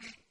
be